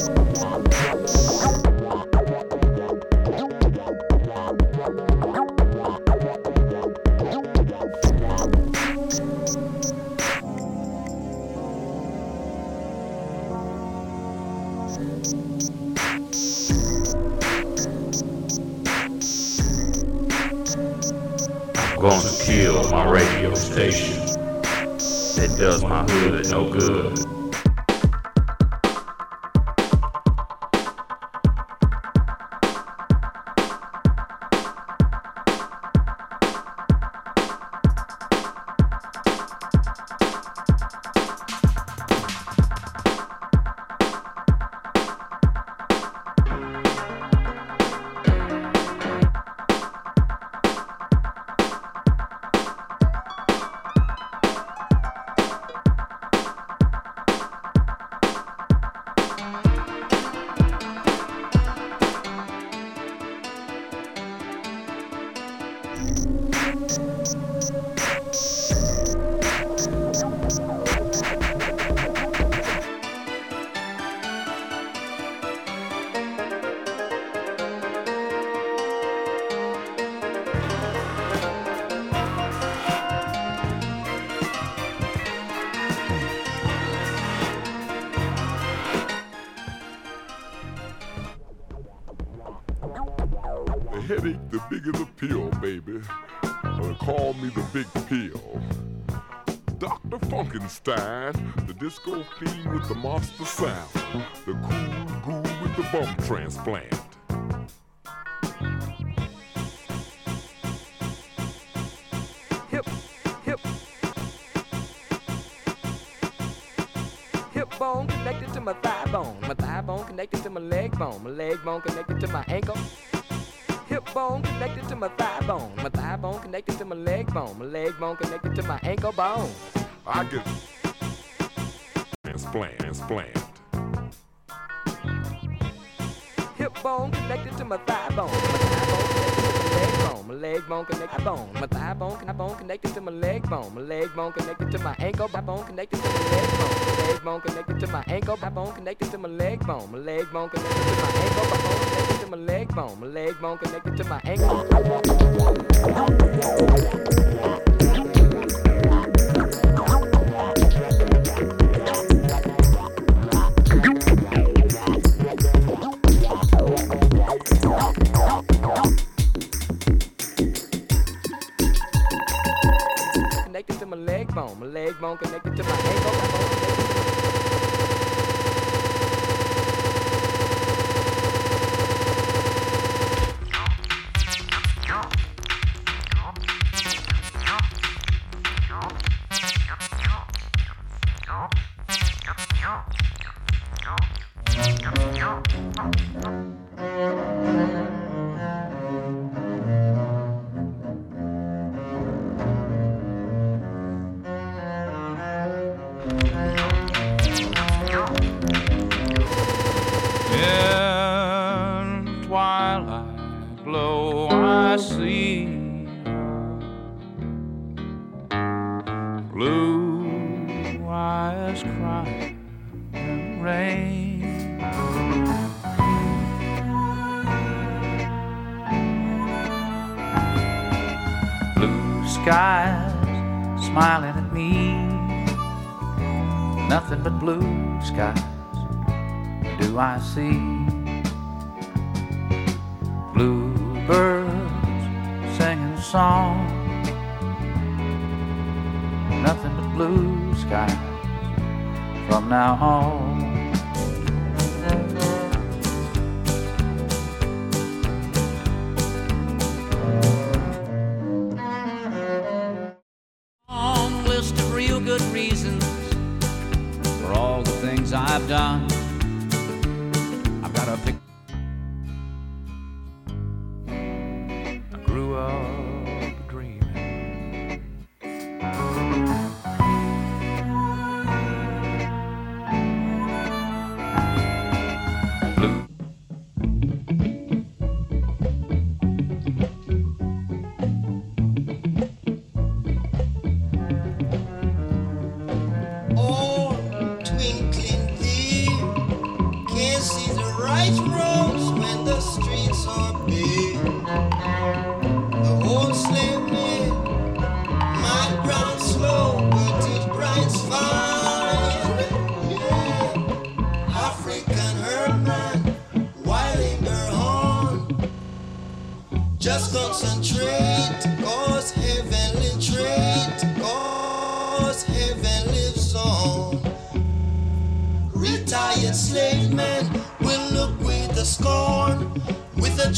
Awesome. Disco fiend with the monster sound, the cool goo with the bum transplant. hip, hip. Hip bone connected to my thigh bone. My thigh bone connected to my leg bone. My leg bone connected to my ankle. Hip bone connected to my thigh bone. My thigh bone connected to my leg bone. My leg bone connected to my ankle bone. I get transplant, transplant. Hip bone connected to my thigh bone. My thigh bone my leg bone. My connected to my bone. My thigh bone, thigh bone connected to my leg bone. My leg bone connected to my ankle. My bone connected to my leg bone. My leg bone connected to my ankle. My bone connected to my leg bone. My leg bone connected to my ankle. My bone connected to my leg bone. My leg bone connected to my ankle. Concentrate, cause heaven lives on. Retired slave men will look with a scorn, with a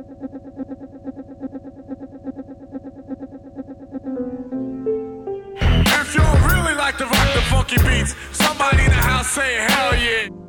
If y'all really like to rock the funky beats, somebody in the house say hell yeah.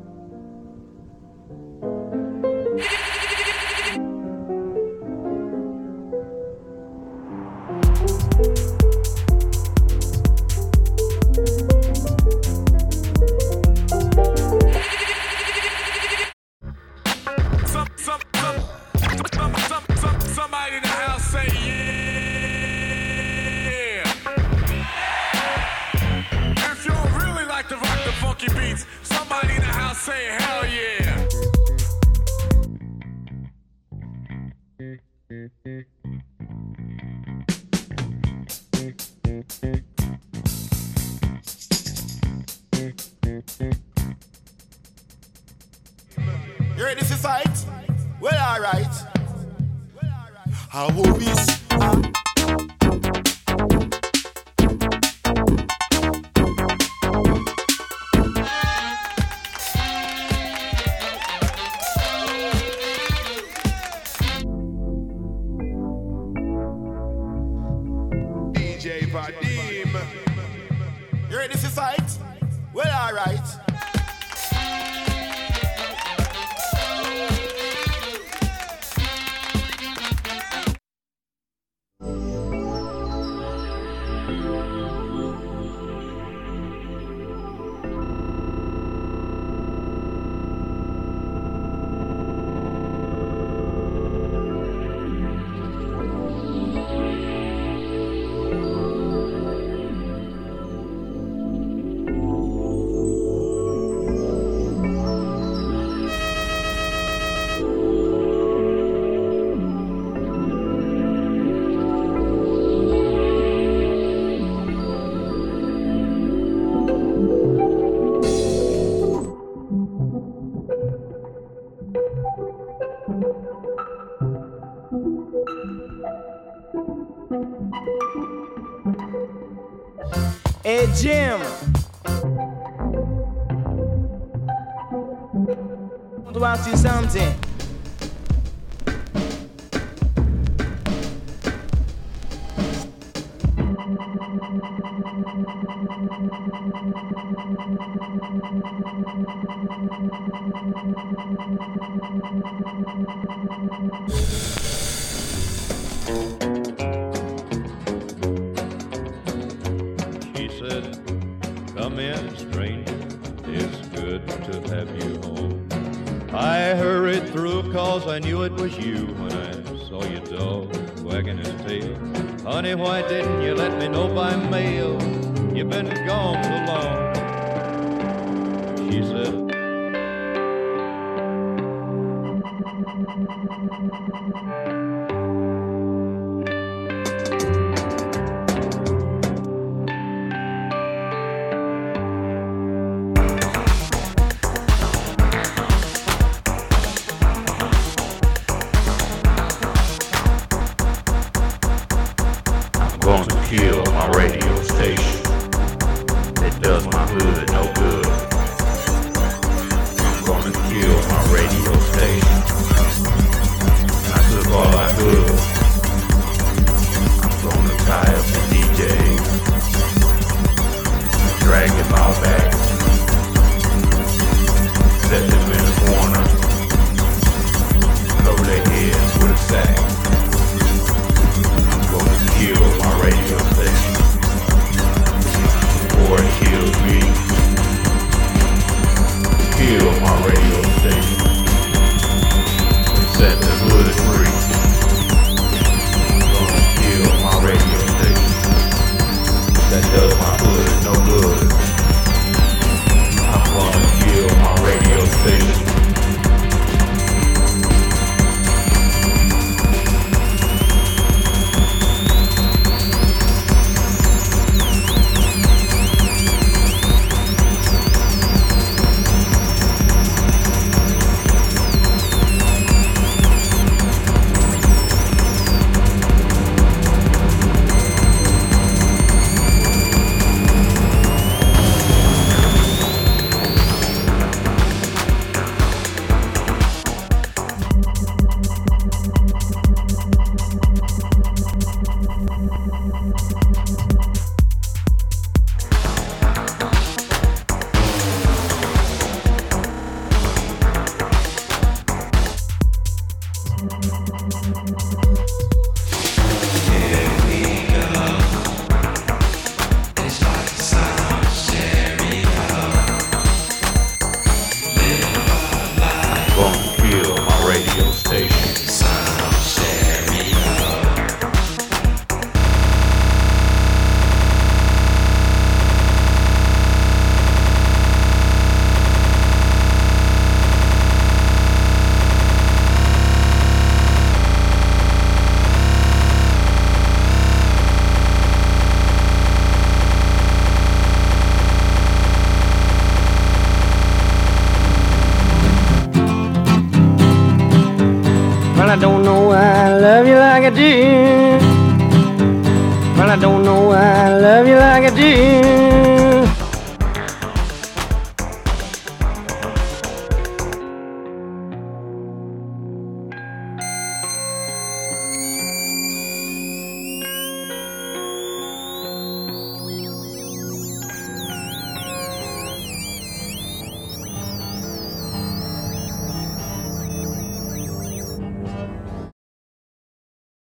Jim. I want to see something. why didn't you let me know by mail you've been gone so long? She said, 的跨步